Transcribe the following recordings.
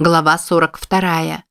Глава 42.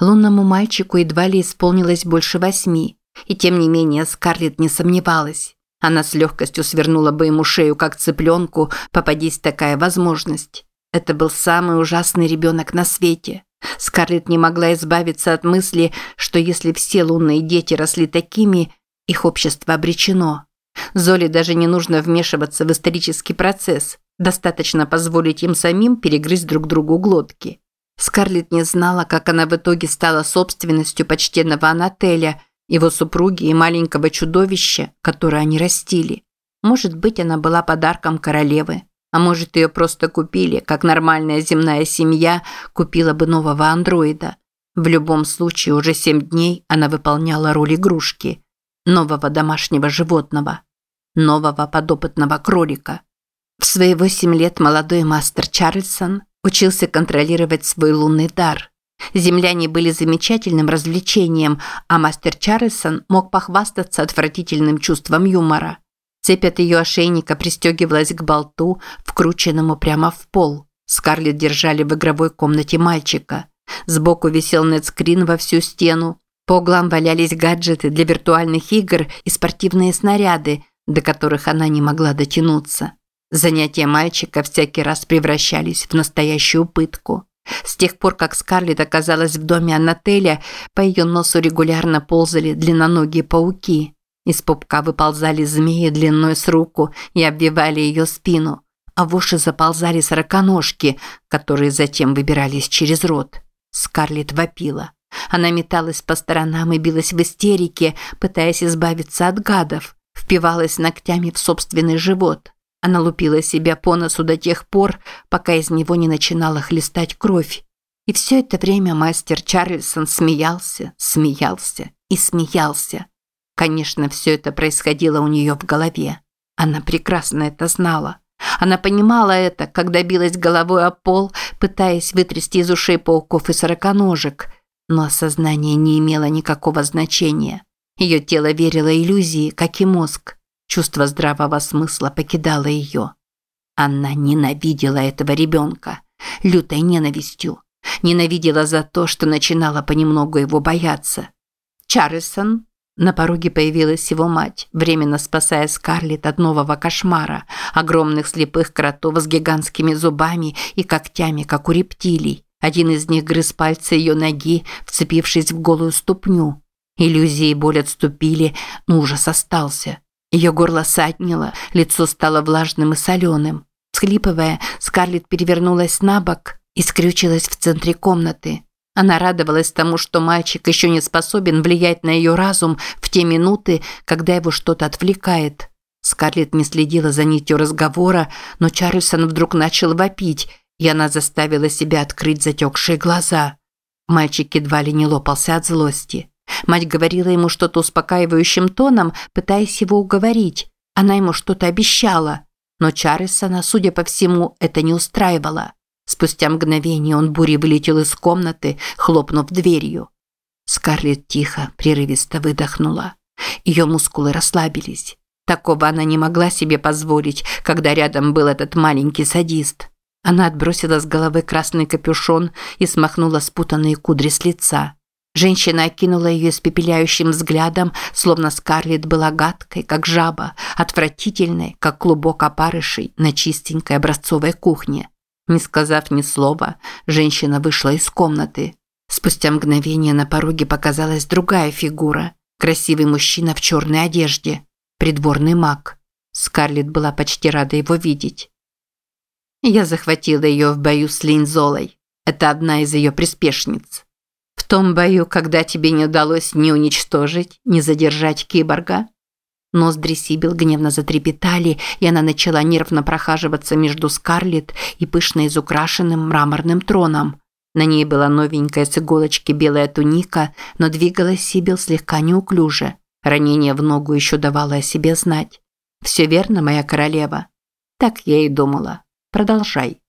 Лунному мальчику едва ли исполнилось больше восьми, и тем не менее Скарлетт не сомневалась. Она с легкостью свернула бы ему шею, как цыпленку, попадись такая возможность. Это был самый ужасный ребенок на свете. Скарлетт не могла избавиться от мысли, что если все лунные дети росли такими, их общество обречено. Золе даже не нужно вмешиваться в исторический процесс. Достаточно позволить им самим перегрызть друг другу глотки. Скарлетт не знала, как она в итоге стала собственностью почтенного Анателя, его супруги и маленького чудовища, которое они растили. Может быть, она была подарком королевы, а может, ее просто купили, как нормальная земная семья купила бы нового андроида. В любом случае, уже семь дней она выполняла роль игрушки, нового домашнего животного, нового подопытного кролика. В свои восемь лет молодой мастер Чарльсон учился контролировать свой лунный дар. Земляне были замечательным развлечением, а мастер Чарльсон мог похвастаться отвратительным чувством юмора. Цепь от ее ошейника пристегивалась к болту, вкрученному прямо в пол. Скарлетт держали в игровой комнате мальчика. Сбоку висел нетскрин во всю стену. По углам валялись гаджеты для виртуальных игр и спортивные снаряды, до которых она не могла дотянуться. Занятия мальчика всякий раз превращались в настоящую пытку. С тех пор, как Скарлетт оказалась в доме Аннателя, по ее носу регулярно ползали длинноногие пауки. Из пупка выползали змеи длиной с руку и обвивали ее спину, а в уши заползали сороконожки, которые затем выбирались через рот. Скарлетт вопила. Она металась по сторонам и билась в истерике, пытаясь избавиться от гадов, впивалась ногтями в собственный живот. Она лупила себя по носу до тех пор, пока из него не начинала хлестать кровь. И все это время мастер Чарльсон смеялся, смеялся и смеялся. Конечно, все это происходило у нее в голове. Она прекрасно это знала. Она понимала это, когда билась головой о пол, пытаясь вытрясти из ушей пауков и сороконожек. Но осознание не имело никакого значения. Ее тело верило иллюзии, как и мозг. Чувство здравого смысла покидало ее. Она ненавидела этого ребенка. Лютой ненавистью. Ненавидела за то, что начинала понемногу его бояться. «Чарльсон?» На пороге появилась его мать, временно спасая Скарлетт от нового кошмара, огромных слепых кротов с гигантскими зубами и когтями, как у рептилий. Один из них грыз пальцы ее ноги, вцепившись в голую ступню. Иллюзии и боль отступили, но ужас остался. Ее горло саднило, лицо стало влажным и соленым. Схлипывая, Скарлетт перевернулась на бок и скрючилась в центре комнаты. Она радовалась тому, что мальчик еще не способен влиять на ее разум в те минуты, когда его что-то отвлекает. Скарлетт не следила за нитью разговора, но Чарльсон вдруг начал вопить, и она заставила себя открыть затекшие глаза. Мальчик едва ли не лопался от злости. Мать говорила ему что-то успокаивающим тоном, пытаясь его уговорить. Она ему что-то обещала. Но Чарльсона, судя по всему, это не устраивало. Спустя мгновение он бурей вылетел из комнаты, хлопнув дверью. Скарлетт тихо, прерывисто выдохнула. Ее мускулы расслабились. Такого она не могла себе позволить, когда рядом был этот маленький садист. Она отбросила с головы красный капюшон и смахнула спутанные кудри с лица. Женщина окинула ее испепеляющим взглядом, словно Скарлетт была гадкой, как жаба, отвратительной, как клубок опарышей на чистенькой образцовой кухне. Не сказав ни слова, женщина вышла из комнаты. Спустя мгновение на пороге показалась другая фигура. Красивый мужчина в черной одежде. Придворный маг. Скарлетт была почти рада его видеть. Я захватила ее в бою с Линзолой. Это одна из ее приспешниц. Том бою, когда тебе не удалось ни уничтожить, ни задержать киборга? Ноздри Сибил гневно затрепетали, и она начала нервно прохаживаться между Скарлетт и пышно изукрашенным мраморным троном. На ней была новенькая с иголочки белая туника, но двигалась Сибил слегка неуклюже. Ранение в ногу еще давало о себе знать. «Все верно, моя королева?» «Так я и думала. Продолжай».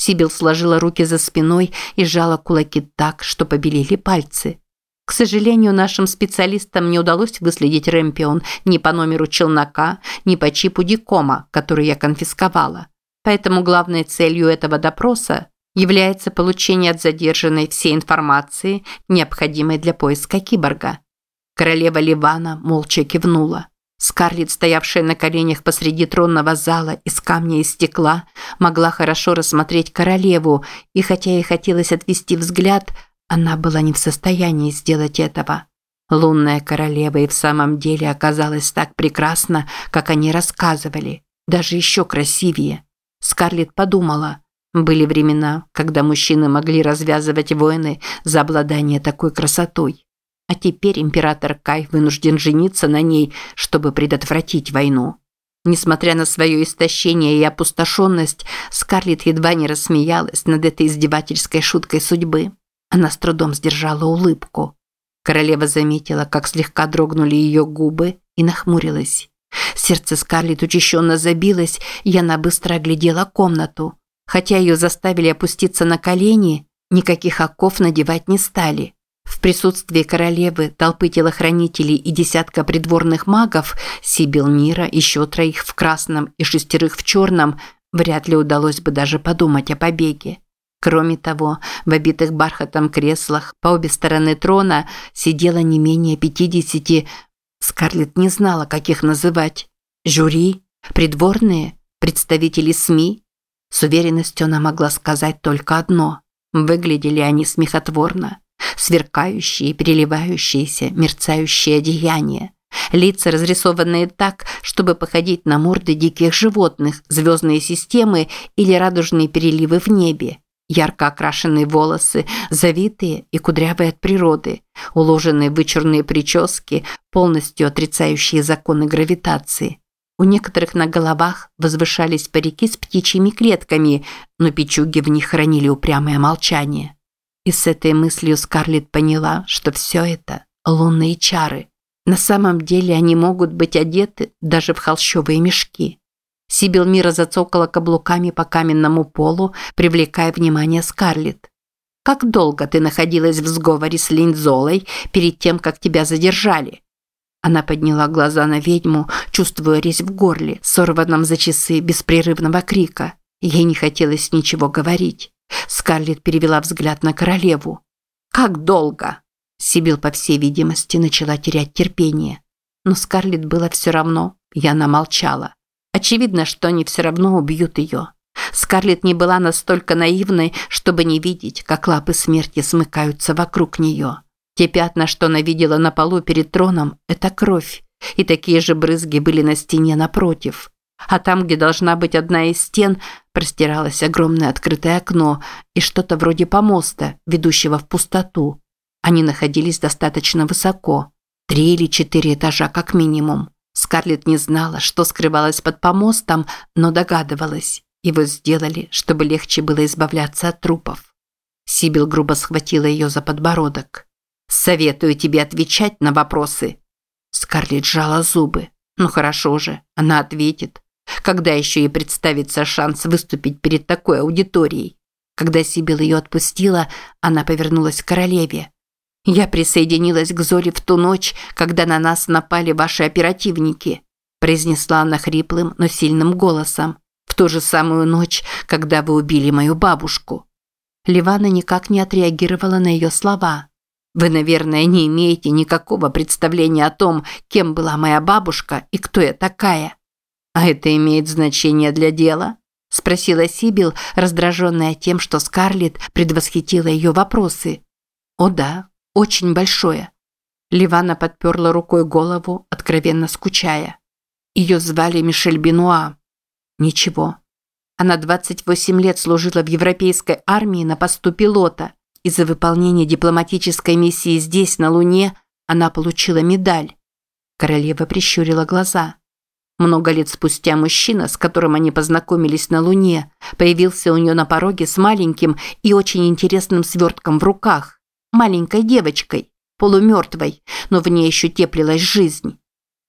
Сибил сложила руки за спиной и сжала кулаки так, что побелели пальцы. К сожалению, нашим специалистам не удалось выследить Рэмпион ни по номеру челнока, ни по чипу Дикома, который я конфисковала. Поэтому главной целью этого допроса является получение от задержанной всей информации, необходимой для поиска киборга. Королева Ливана молча кивнула. Скарлетт, стоявшая на коленях посреди тронного зала из камня и стекла, могла хорошо рассмотреть королеву, и хотя ей хотелось отвести взгляд, она была не в состоянии сделать этого. Лунная королева и в самом деле оказалась так прекрасна, как они рассказывали, даже еще красивее. Скарлетт подумала, были времена, когда мужчины могли развязывать войны за обладание такой красотой. А теперь император Кай вынужден жениться на ней, чтобы предотвратить войну. Несмотря на свое истощение и опустошенность, Скарлетт едва не рассмеялась над этой издевательской шуткой судьбы. Она с трудом сдержала улыбку. Королева заметила, как слегка дрогнули ее губы и нахмурилась. Сердце Скарлетт учащенно забилось, и она быстро оглядела комнату. Хотя ее заставили опуститься на колени, никаких оков надевать не стали. В присутствии королевы, толпы телохранителей и десятка придворных магов, Сибил Мира, еще троих в красном и шестерых в черном, вряд ли удалось бы даже подумать о побеге. Кроме того, в обитых бархатом креслах по обе стороны трона сидело не менее пятидесяти, Скарлетт не знала, как их называть, жюри, придворные, представители СМИ. С уверенностью она могла сказать только одно – выглядели они смехотворно сверкающие, переливающиеся, мерцающие одеяния. Лица, разрисованные так, чтобы походить на морды диких животных, звездные системы или радужные переливы в небе. Ярко окрашенные волосы, завитые и кудрявые от природы, уложенные вычурные прически, полностью отрицающие законы гравитации. У некоторых на головах возвышались парики с птичьими клетками, но печуги в них хранили упрямое молчание. И с этой мыслью Скарлетт поняла, что все это – лунные чары. На самом деле они могут быть одеты даже в холщовые мешки. Сибил Мира зацокала каблуками по каменному полу, привлекая внимание Скарлетт. «Как долго ты находилась в сговоре с Линдзолой перед тем, как тебя задержали?» Она подняла глаза на ведьму, чувствуя резь в горле, сорванном за часы беспрерывного крика. Ей не хотелось ничего говорить. Скарлетт перевела взгляд на королеву. «Как долго?» Сибил, по всей видимости, начала терять терпение. Но Скарлетт было все равно, и она молчала. Очевидно, что они все равно убьют ее. Скарлетт не была настолько наивной, чтобы не видеть, как лапы смерти смыкаются вокруг нее. Те пятна, что она видела на полу перед троном, это кровь. И такие же брызги были на стене напротив. А там, где должна быть одна из стен, простиралось огромное открытое окно и что-то вроде помоста, ведущего в пустоту. Они находились достаточно высоко. Три или четыре этажа как минимум. Скарлетт не знала, что скрывалось под помостом, но догадывалась. Его сделали, чтобы легче было избавляться от трупов. Сибил грубо схватила ее за подбородок. «Советую тебе отвечать на вопросы». Скарлетт сжала зубы. «Ну хорошо же, она ответит. Когда еще ей представится шанс выступить перед такой аудиторией? Когда Сибил ее отпустила, она повернулась к королеве. «Я присоединилась к Зоре в ту ночь, когда на нас напали ваши оперативники», произнесла она хриплым, но сильным голосом. «В ту же самую ночь, когда вы убили мою бабушку». Ливана никак не отреагировала на ее слова. «Вы, наверное, не имеете никакого представления о том, кем была моя бабушка и кто я такая». «А это имеет значение для дела?» – спросила Сибил, раздраженная тем, что Скарлетт предвосхитила ее вопросы. «О да, очень большое». Ливана подперла рукой голову, откровенно скучая. Ее звали Мишель Бенуа. Ничего. Она 28 лет служила в европейской армии на посту пилота, и за выполнение дипломатической миссии здесь, на Луне, она получила медаль. Королева прищурила глаза. Много лет спустя мужчина, с которым они познакомились на Луне, появился у нее на пороге с маленьким и очень интересным свертком в руках. Маленькой девочкой, полумертвой, но в ней еще теплилась жизнь.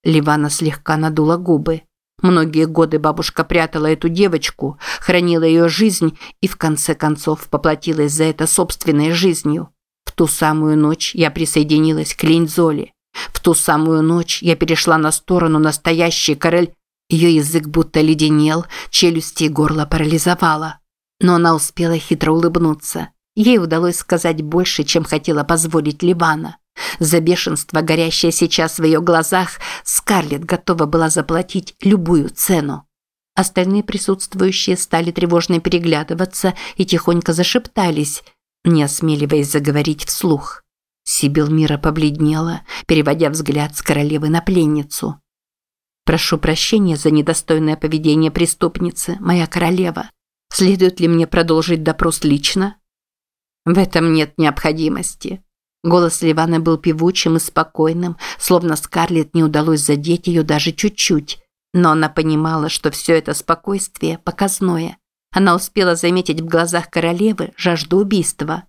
Ливана слегка надула губы. Многие годы бабушка прятала эту девочку, хранила ее жизнь и в конце концов поплатилась за это собственной жизнью. В ту самую ночь я присоединилась к Линзоле. В ту самую ночь я перешла на сторону настоящей король. Ее язык будто леденел, челюсти и горло парализовало. Но она успела хитро улыбнуться. Ей удалось сказать больше, чем хотела позволить Ливана. За бешенство, горящее сейчас в ее глазах, Скарлетт готова была заплатить любую цену. Остальные присутствующие стали тревожно переглядываться и тихонько зашептались, не осмеливаясь заговорить вслух. Сибил Мира побледнела, переводя взгляд с королевы на пленницу. «Прошу прощения за недостойное поведение преступницы, моя королева. Следует ли мне продолжить допрос лично?» «В этом нет необходимости». Голос Ливаны был певучим и спокойным, словно Скарлетт не удалось задеть ее даже чуть-чуть. Но она понимала, что все это спокойствие показное. Она успела заметить в глазах королевы жажду убийства.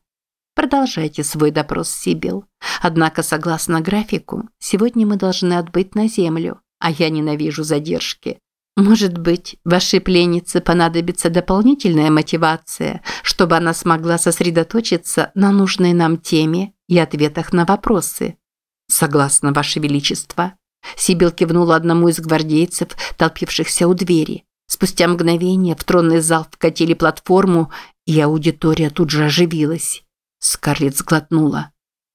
Продолжайте свой допрос, Сибил. Однако, согласно графику, сегодня мы должны отбыть на землю, а я ненавижу задержки. Может быть, вашей пленнице понадобится дополнительная мотивация, чтобы она смогла сосредоточиться на нужной нам теме и ответах на вопросы. Согласно, ваше величество. Сибил кивнула одному из гвардейцев, толпившихся у двери. Спустя мгновение в тронный зал вкатили платформу, и аудитория тут же оживилась. Скарлетт сглотнула.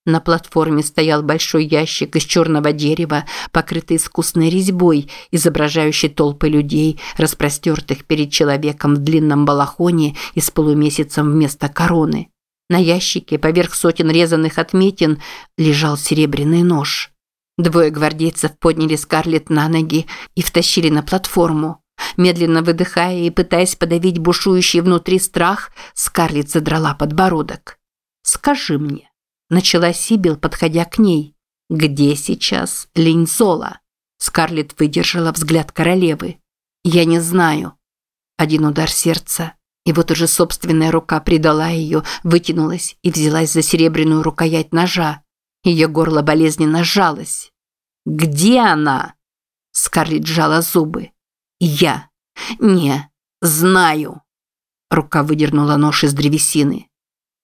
На платформе стоял большой ящик из черного дерева, покрытый искусной резьбой, изображающий толпы людей, распростертых перед человеком в длинном балахоне и с полумесяцем вместо короны. На ящике, поверх сотен резаных отметин, лежал серебряный нож. Двое гвардейцев подняли Скарлетт на ноги и втащили на платформу. Медленно выдыхая и пытаясь подавить бушующий внутри страх, Скарлетт задрала подбородок. «Скажи мне», – начала Сибил, подходя к ней, – «где сейчас Линзола?» Скарлетт выдержала взгляд королевы. «Я не знаю». Один удар сердца, и вот уже собственная рука предала ее, вытянулась и взялась за серебряную рукоять ножа. Ее горло болезненно сжалось. «Где она?» Скарлетт сжала зубы. «Я не знаю». Рука выдернула нож из древесины.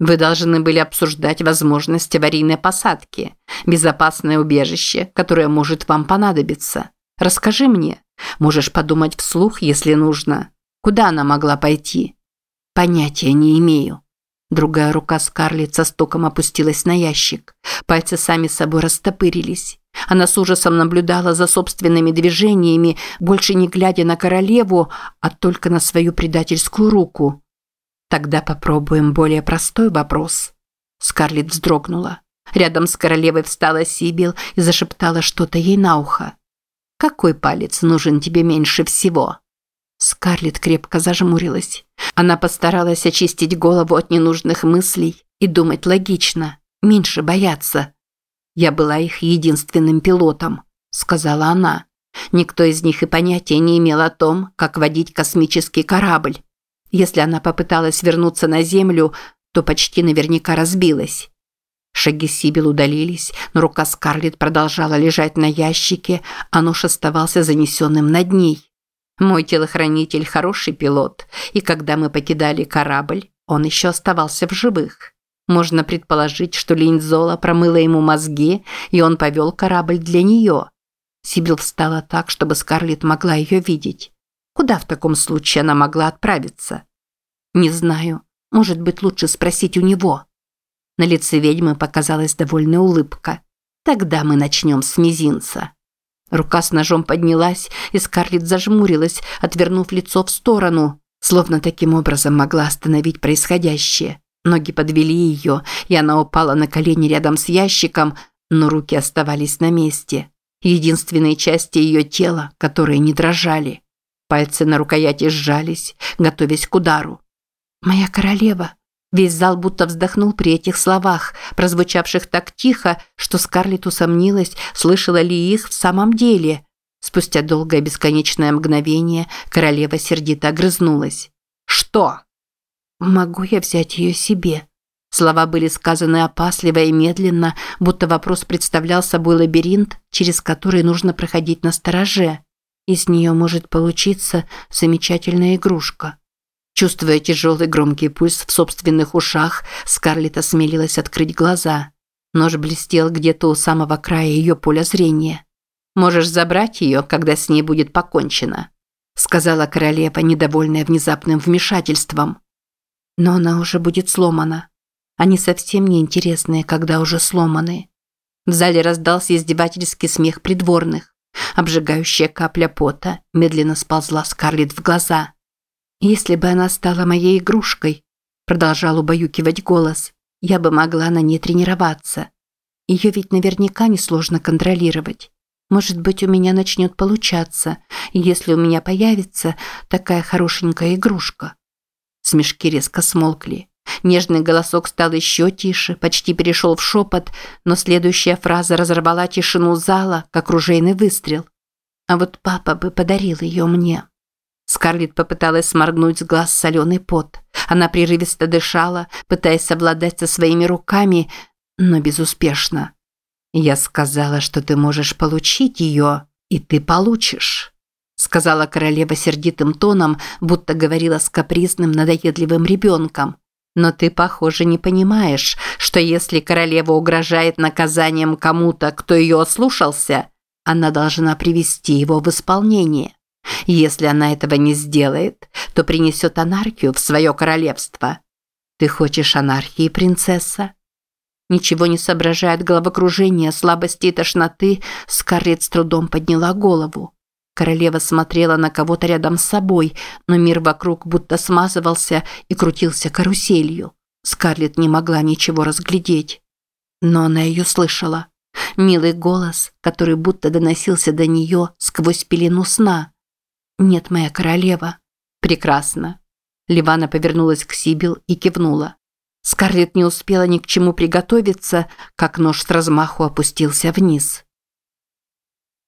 Вы должны были обсуждать возможность аварийной посадки, безопасное убежище, которое может вам понадобиться. Расскажи мне. Можешь подумать вслух, если нужно. Куда она могла пойти? Понятия не имею. Другая рука Скарлетт со стуком опустилась на ящик. Пальцы сами собой растопырились. Она с ужасом наблюдала за собственными движениями, больше не глядя на королеву, а только на свою предательскую руку. Тогда попробуем более простой вопрос. Скарлетт вздрогнула. Рядом с королевой встала Сибил и зашептала что-то ей на ухо. «Какой палец нужен тебе меньше всего?» Скарлетт крепко зажмурилась. Она постаралась очистить голову от ненужных мыслей и думать логично, меньше бояться. «Я была их единственным пилотом», – сказала она. Никто из них и понятия не имел о том, как водить космический корабль. Если она попыталась вернуться на Землю, то почти наверняка разбилась. Шаги Сибил удалились, но рука Скарлетт продолжала лежать на ящике, а нож оставался занесенным над ней. Мой телохранитель хороший пилот, и когда мы покидали корабль, он еще оставался в живых. Можно предположить, что Линзола промыла ему мозги, и он повел корабль для нее. Сибил встала так, чтобы Скарлетт могла ее видеть. Куда в таком случае она могла отправиться? Не знаю. Может быть, лучше спросить у него. На лице ведьмы показалась довольная улыбка. Тогда мы начнем с мизинца. Рука с ножом поднялась, и Скарлетт зажмурилась, отвернув лицо в сторону, словно таким образом могла остановить происходящее. Ноги подвели ее, и она упала на колени рядом с ящиком, но руки оставались на месте. Единственные части ее тела, которые не дрожали. Пальцы на рукояти сжались, готовясь к удару. «Моя королева!» Весь зал будто вздохнул при этих словах, прозвучавших так тихо, что Скарлетт усомнилась, слышала ли их в самом деле. Спустя долгое бесконечное мгновение королева сердито огрызнулась. «Что?» «Могу я взять ее себе?» Слова были сказаны опасливо и медленно, будто вопрос представлял собой лабиринт, через который нужно проходить на стороже. Из нее может получиться замечательная игрушка. Чувствуя тяжелый громкий пульс в собственных ушах, Скарлетт осмелилась открыть глаза. Нож блестел где-то у самого края ее поля зрения. «Можешь забрать ее, когда с ней будет покончено», сказала королева, недовольная внезапным вмешательством. Но она уже будет сломана. Они совсем не интересные, когда уже сломаны. В зале раздался издевательский смех придворных. Обжигающая капля пота медленно сползла Скарлетт в глаза. «Если бы она стала моей игрушкой», продолжал убаюкивать голос, я бы могла на ней тренироваться. Ее ведь наверняка несложно контролировать. Может быть, у меня начнет получаться, если у меня появится такая хорошенькая игрушка. Смешки резко смолкли. Нежный голосок стал еще тише, почти перешел в шепот, но следующая фраза разорвала тишину зала, как ружейный выстрел. А вот папа бы подарил ее мне. Скарлетт попыталась сморгнуть с глаз соленый пот. Она прерывисто дышала, пытаясь совладать со своими руками, но безуспешно. «Я сказала, что ты можешь получить ее, и ты получишь», сказала королева сердитым тоном, будто говорила с капризным, надоедливым ребенком. «Но ты, похоже, не понимаешь, что если королева угрожает наказанием кому-то, кто ее ослушался, она должна привести его в исполнение. Если она этого не сделает, то принесет анархию в свое королевство. Ты хочешь анархии, принцесса?» Ничего не соображая от головокружения, слабости и тошноты, Скарлетт с трудом подняла голову. Королева смотрела на кого-то рядом с собой, но мир вокруг будто смазывался и крутился каруселью. Скарлетт не могла ничего разглядеть. Но она ее слышала. Милый голос, который будто доносился до нее сквозь пелену сна. «Нет, моя королева». «Прекрасно». Ливана повернулась к Сибил и кивнула. Скарлетт не успела ни к чему приготовиться, как нож с размаху опустился вниз.